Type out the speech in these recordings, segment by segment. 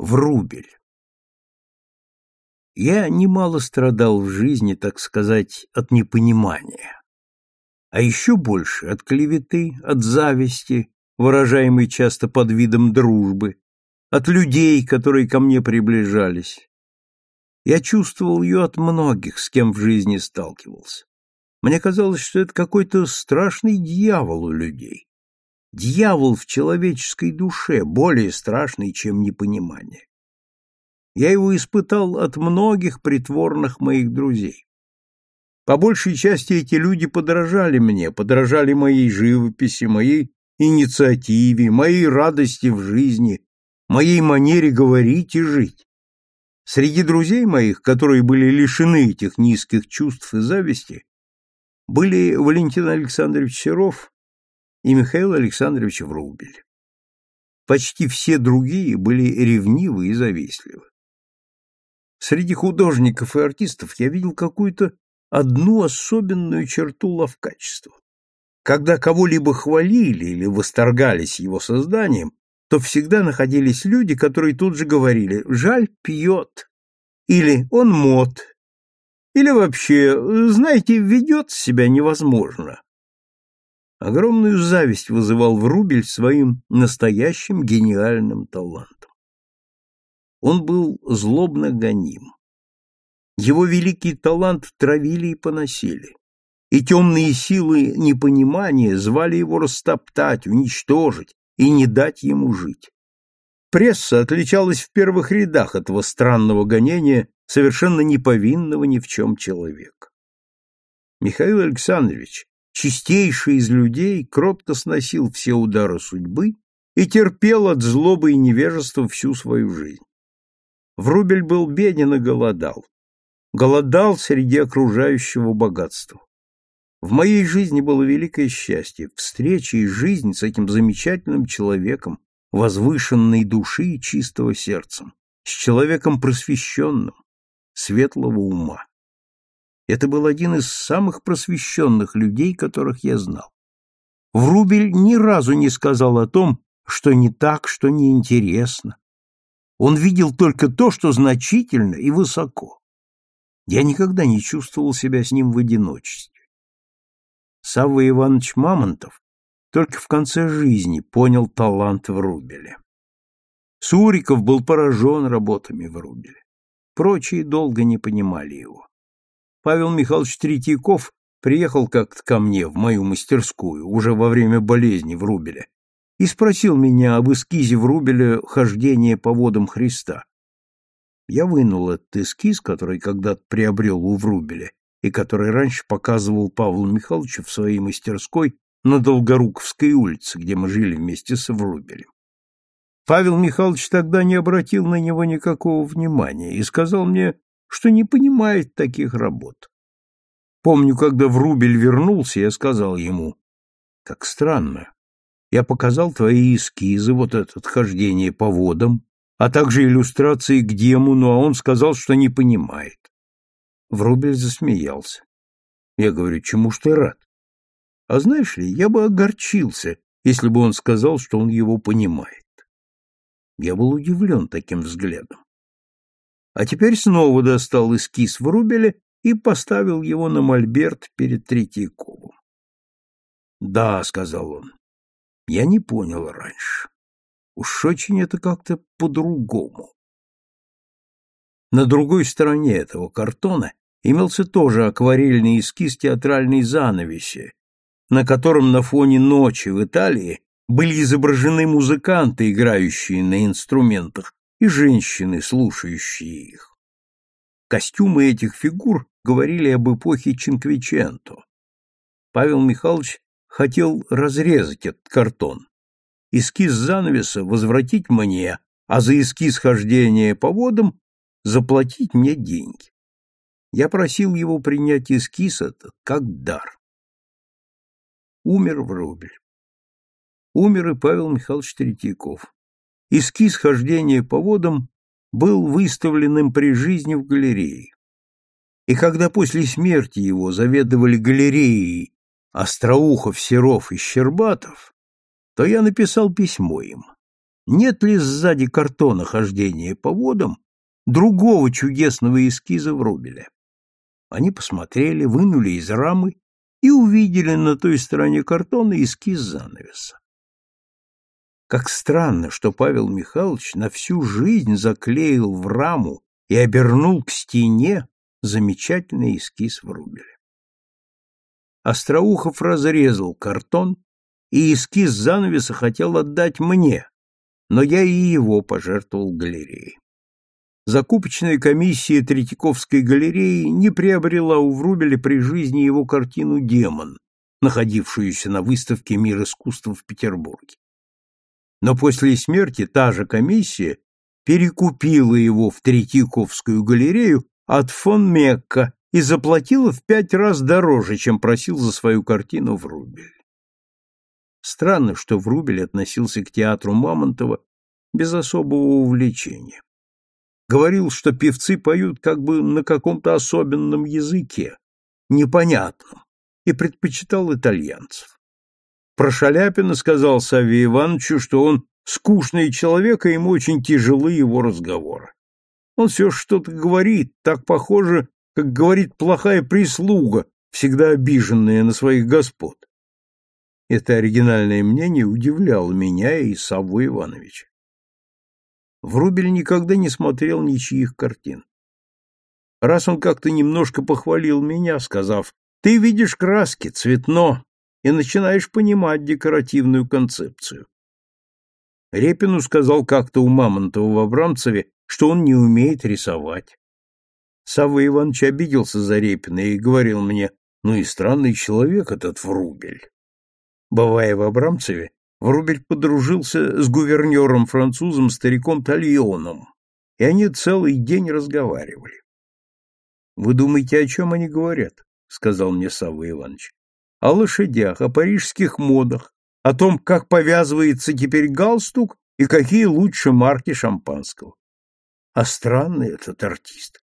Врубель. Я немало страдал в жизни, так сказать, от непонимания. А еще больше от клеветы, от зависти, выражаемой часто под видом дружбы, от людей, которые ко мне приближались. Я чувствовал ее от многих, с кем в жизни сталкивался. Мне казалось, что это какой-то страшный дьявол у людей. Дьявол в человеческой душе более страшный, чем непонимание. Я его испытал от многих притворных моих друзей. По большей части эти люди подражали мне, подражали моей живописи, моей инициативе, моей радости в жизни, моей манере говорить и жить. Среди друзей моих, которые были лишены этих низких чувств и зависти, были Валентин Александрович Серов и Михаил Александрович Врубель. Почти все другие были ревнивы и завистливы. Среди художников и артистов я видел какую-то одну особенную черту ловкачества. Когда кого-либо хвалили или восторгались его созданием, то всегда находились люди, которые тут же говорили «жаль, пьет» или «он мод» или вообще, знаете, ведет себя невозможно. Огромную зависть вызывал Врубель своим настоящим гениальным талантом. Он был злобно гоним. Его великий талант травили и поносили, и темные силы непонимания звали его растоптать, уничтожить и не дать ему жить. Пресса отличалась в первых рядах этого странного гонения совершенно неповинного ни в чем человека. Михаил Александрович, чистейший из людей, кротко сносил все удары судьбы и терпел от злобы и невежества всю свою жизнь. Врубель был беден и голодал. Голодал среди окружающего богатства. В моей жизни было великое счастье, встреча и жизнь с этим замечательным человеком, возвышенной души и чистого сердцем, с человеком просвещенным, светлого ума. Это был один из самых просвещенных людей, которых я знал. Врубель ни разу не сказал о том, что не так, что неинтересно. Он видел только то, что значительно и высоко. Я никогда не чувствовал себя с ним в одиночестве. Савва Иванович Мамонтов только в конце жизни понял талант Врубеля. Суриков был поражен работами Врубеля. Прочие долго не понимали его. Павел Михайлович Третьяков приехал как-то ко мне в мою мастерскую, уже во время болезни Врубеля, и спросил меня об эскизе Врубеля «Хождение по водам Христа». Я вынул этот эскиз, который когда-то приобрел у Врубеля, и который раньше показывал Павлу Михайловичу в своей мастерской на Долгоруковской улице, где мы жили вместе с Врубелем. Павел Михайлович тогда не обратил на него никакого внимания и сказал мне, что не понимает таких работ. Помню, когда Врубель вернулся, я сказал ему, как странно, я показал твои эскизы, вот это хождение по водам, а также иллюстрации к демону, а он сказал, что не понимает. Врубель засмеялся. Я говорю, чему ж ты рад? А знаешь ли, я бы огорчился, если бы он сказал, что он его понимает. Я был удивлен таким взглядом а теперь снова достал эскиз Врубеля и поставил его на мольберт перед Третьяковым. «Да», — сказал он, — «я не понял раньше. Уж очень это как-то по-другому». На другой стороне этого картона имелся тоже акварельный эскиз театральной занавеси, на котором на фоне ночи в Италии были изображены музыканты, играющие на инструментах, и женщины, слушающие их. Костюмы этих фигур говорили об эпохе Чинквиченто. Павел Михайлович хотел разрезать этот картон. Эскиз занавеса возвратить мне, а за эскиз хождения по водам заплатить мне деньги. Я просил его принять эскиз этот как дар. Умер Врубель. Умер и Павел Михайлович Третьяков. Эскиз хождения по водам был выставлен им при жизни в галерее. И когда после смерти его заведовали галереей Остроухов, Серов и Щербатов, то я написал письмо им. нет ли сзади картона хождения по водам другого чудесного эскиза Врубеля. Они посмотрели, вынули из рамы и увидели на той стороне картона эскиз занавеса. Как странно, что Павел Михайлович на всю жизнь заклеил в раму и обернул к стене замечательный эскиз Врубеля. Остроухов разрезал картон и эскиз занавеса хотел отдать мне, но я и его пожертвовал галерее. Закупочная комиссия Третьяковской галереи не приобрела у Врубеля при жизни его картину «Демон», находившуюся на выставке «Мир искусства» в Петербурге. Но после смерти та же комиссия перекупила его в Третьяковскую галерею от фон Мекка и заплатила в пять раз дороже, чем просил за свою картину Врубель. Странно, что Врубель относился к театру Мамонтова без особого увлечения. Говорил, что певцы поют как бы на каком-то особенном языке, непонятном, и предпочитал итальянцев. Про Шаляпина сказал Саве Ивановичу, что он скучный человек, и ему очень тяжелы его разговоры. Он все что-то говорит, так похоже, как говорит плохая прислуга, всегда обиженная на своих господ. Это оригинальное мнение удивляло меня и Савву Ивановича. Врубель никогда не смотрел ничьих картин. Раз он как-то немножко похвалил меня, сказав, «Ты видишь краски, цветно, и начинаешь понимать декоративную концепцию». Репину сказал как-то у Мамонтова в Абрамцеве, что он не умеет рисовать. Савва Иванович обиделся за Репина и говорил мне, ну и странный человек этот Врубель. Бывая в Абрамцеве, Врубель подружился с гувернером-французом стариком Тальоном, и они целый день разговаривали. — Вы думаете, о чем они говорят? — сказал мне Савва Иванович. — О лошадях, о парижских модах, о том, как повязывается теперь галстук и какие лучше марки шампанского. А странный этот артист.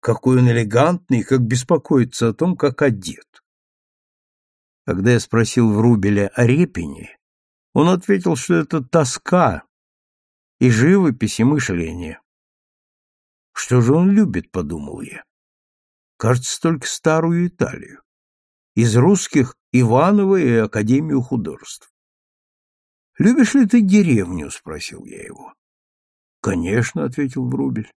Какой он элегантный, как беспокоится о том, как одет. Когда я спросил Врубеля о Репине, он ответил, что это тоска и живопись, и мышление. Что же он любит, подумал я. Кажется, только старую Италию. Из русских Иванова и Академию художеств. «Любишь ли ты деревню?» — спросил я его. «Конечно», — ответил Врубель.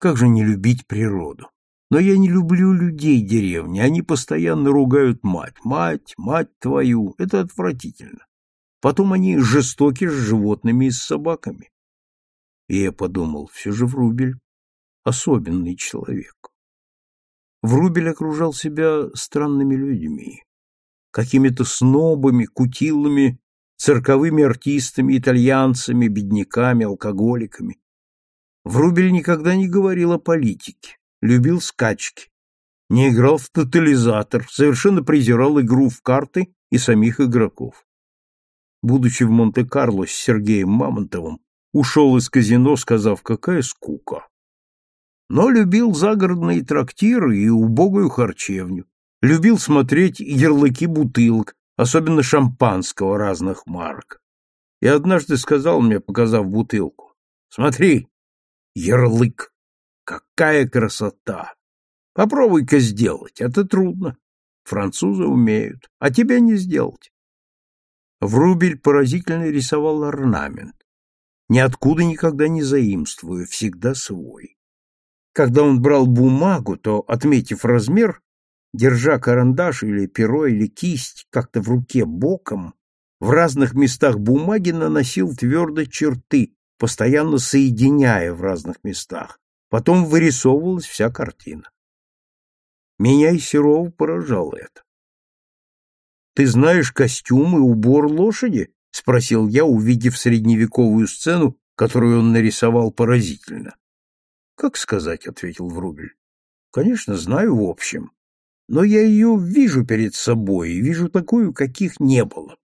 «Как же не любить природу? Но я не люблю людей деревни, они постоянно ругают мать. Мать, мать твою, это отвратительно. Потом они жестоки с животными и с собаками. И я подумал, все же Врубель особенный человек. Врубель окружал себя странными людьми, какими-то снобами, кутилами, цирковыми артистами, итальянцами, бедняками, алкоголиками. Врубель никогда не говорил о политике любил скачки, не играл в тотализатор, совершенно презирал игру в карты и самих игроков. Будучи в Монте-Карло с Сергеем Мамонтовым, ушел из казино, сказав, какая скука. Но любил загородные трактиры и убогую харчевню, любил смотреть ярлыки бутылок, особенно шампанского разных марок. И однажды сказал мне, показав бутылку, «Смотри, ярлык». Какая красота! Попробуй-ка сделать, это трудно. Французы умеют, а тебе не сделать. Врубель поразительно рисовал орнамент. Ниоткуда никогда не заимствуя, всегда свой. Когда он брал бумагу, то, отметив размер, держа карандаш или перо или кисть как-то в руке боком, в разных местах бумаги наносил твердо черты, постоянно соединяя в разных местах, Потом вырисовывалась вся картина. Меня и Серова поражало это. «Ты знаешь костюм и убор лошади?» — спросил я, увидев средневековую сцену, которую он нарисовал поразительно. «Как сказать?» — ответил Врубель. «Конечно, знаю в общем, но я ее вижу перед собой и вижу такую, каких не было».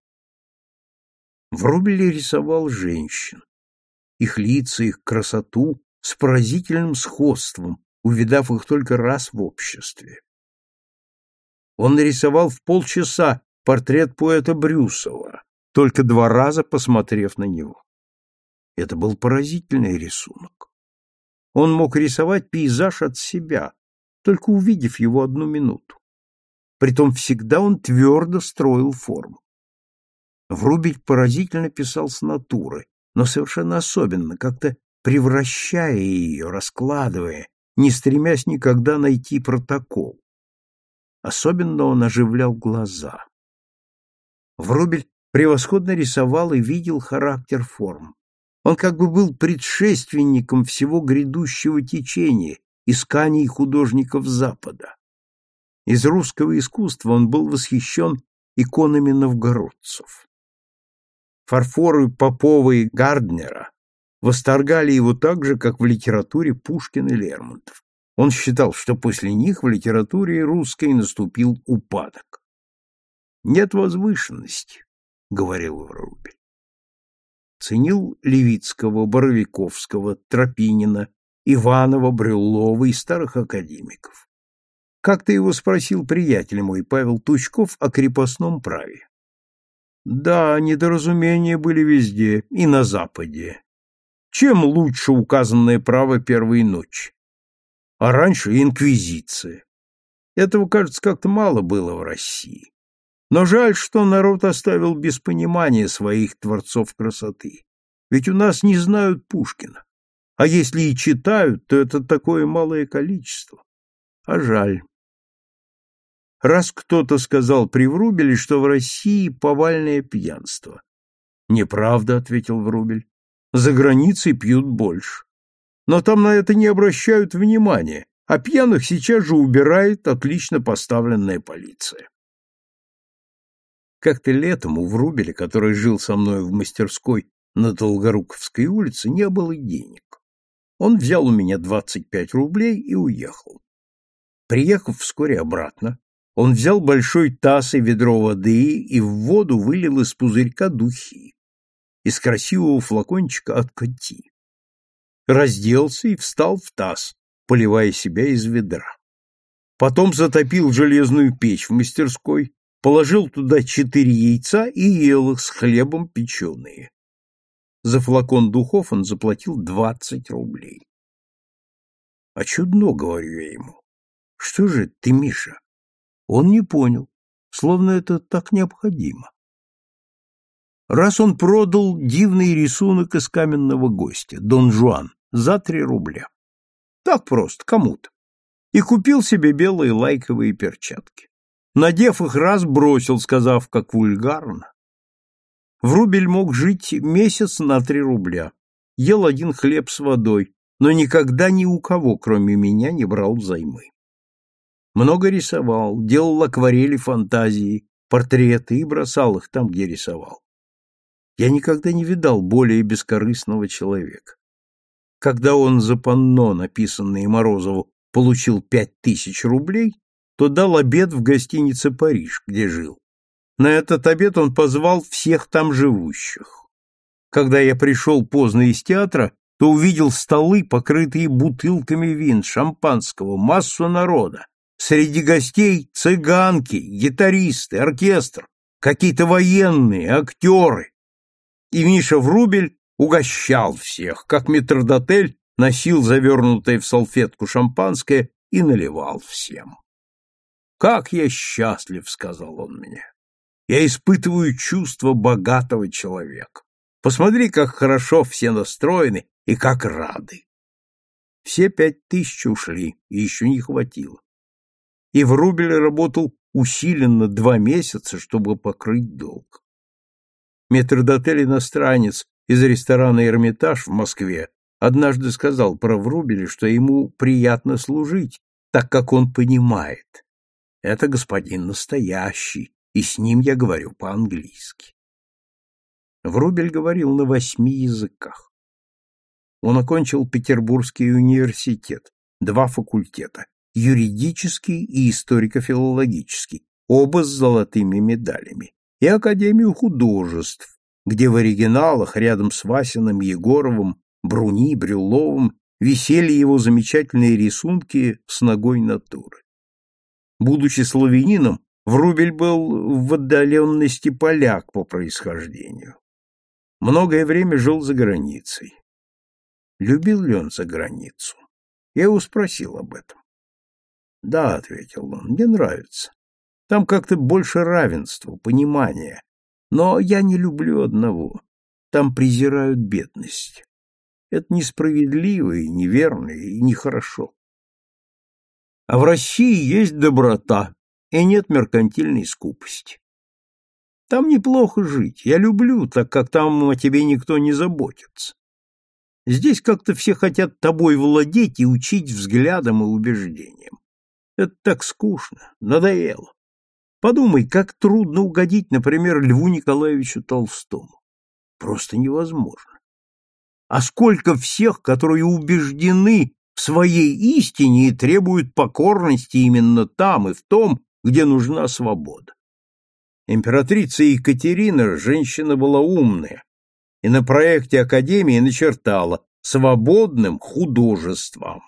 Врубель рисовал женщин. Их лица, их красоту, с поразительным сходством, увидав их только раз в обществе. Он нарисовал в полчаса портрет поэта Брюсова, только два раза посмотрев на него. Это был поразительный рисунок. Он мог рисовать пейзаж от себя, только увидев его одну минуту. Притом всегда он твердо строил форму. Врубель поразительно писал с натуры, но совершенно особенно, как-то превращая ее, раскладывая, не стремясь никогда найти протокол. Особенно он оживлял глаза. Врубель превосходно рисовал и видел характер форм. Он как бы был предшественником всего грядущего течения, исканий художников Запада. Из русского искусства он был восхищен иконами новгородцев. Фарфоры Попова и Гарднера восторгали его так же, как в литературе Пушкин и Лермонтов. Он считал, что после них в литературе русской наступил упадок. «Нет возвышенности», — говорил Врубель. Ценил Левицкого, Боровиковского, Тропинина, Иванова, Брюллова и старых академиков. Как-то его спросил приятель мой Павел Тучков о крепостном праве. Да, недоразумения были везде, и на Западе. Чем лучше указанное право первой ночи? А раньше инквизиция. Этого, кажется, как-то мало было в России. Но жаль, что народ оставил без понимания своих творцов красоты. Ведь у нас не знают Пушкина. А если и читают, то это такое малое количество. А жаль. Раз кто-то сказал при Врубеле, что в России повальное пьянство. Неправда, ответил Врубель. За границей пьют больше. Но там на это не обращают внимания, а пьяных сейчас же убирает отлично поставленная полиция. Как-то летом у Врубеля, который жил со мной в мастерской на Долгоруковской улице, не было денег. Он взял у меня 25 рублей и уехал. Приехав вскоре обратно, он взял большой таз и ведро воды и в воду вылил из пузырька духи, из красивого флакончика от коти. Разделся и встал в таз, поливая себя из ведра. Потом затопил железную печь в мастерской, положил туда четыре яйца и ел их с хлебом печеные. За флакон духов он заплатил двадцать рублей. — А чудно, — говорю я ему. — Что же ты, Миша? Он не понял, словно это так необходимо. Раз он продал дивный рисунок из каменного гостя, Дон Жуан, за три рубля. Так просто, кому-то. И купил себе белые лайковые перчатки. Надев их раз, бросил, сказав, как вульгарно. Врубель мог жить месяц на три рубля. Ел один хлеб с водой, но никогда ни у кого, кроме меня, не брал взаймы. Много рисовал, делал акварели фантазии, портреты и бросал их там, где рисовал. Я никогда не видал более бескорыстного человека. Когда он за панно, написанное Морозову, получил пять тысяч рублей, то дал обед в гостинице «Париж», где жил. На этот обед он позвал всех там живущих. Когда я пришел поздно из театра, то увидел столы, покрытые бутылками вин, шампанского, массу народа, Среди гостей цыганки, гитаристы, оркестр, какие-то военные, актеры. И Миша Врубель угощал всех, как метрдотель носил завернутое в салфетку шампанское и наливал всем. «Как я счастлив!» — сказал он мне. «Я испытываю чувство богатого человека. Посмотри, как хорошо все настроены и как рады!» Все пять тысяч ушли, и еще не хватило и Врубель работал усиленно два месяца, чтобы покрыть долг. Метрдотель-иностранец из ресторана «Эрмитаж» в Москве однажды сказал про Врубеля, что ему приятно служить, так как он понимает. Это господин настоящий, и с ним я говорю по-английски. Врубель говорил на восьми языках. Он окончил Петербургский университет, два факультета юридический и историко-филологический, оба с золотыми медалями, и Академию художеств, где в оригиналах рядом с Васиным, Егоровым, Бруни, Брюловым висели его замечательные рисунки с ногой натуры. Будучи славянином, Врубель был в отдаленности поляк по происхождению. Многое время жил за границей. Любил ли он за границу? Я его спросил об этом. Да, ответил он, мне нравится. Там как-то больше равенства, понимания. Но я не люблю одного. Там презирают бедность. Это несправедливо и неверно и нехорошо. А в России есть доброта и нет меркантильной скупости. Там неплохо жить, я люблю, так как там о тебе никто не заботится. Здесь как-то все хотят тобой владеть и учить взглядом и убеждением. Это так скучно, надоело. Подумай, как трудно угодить, например, Льву Николаевичу Толстому. Просто невозможно. А сколько всех, которые убеждены в своей истине и требуют покорности именно там и в том, где нужна свобода. Императрица Екатерина женщина была умная, и на проекте Академии начертала «свободным художеством».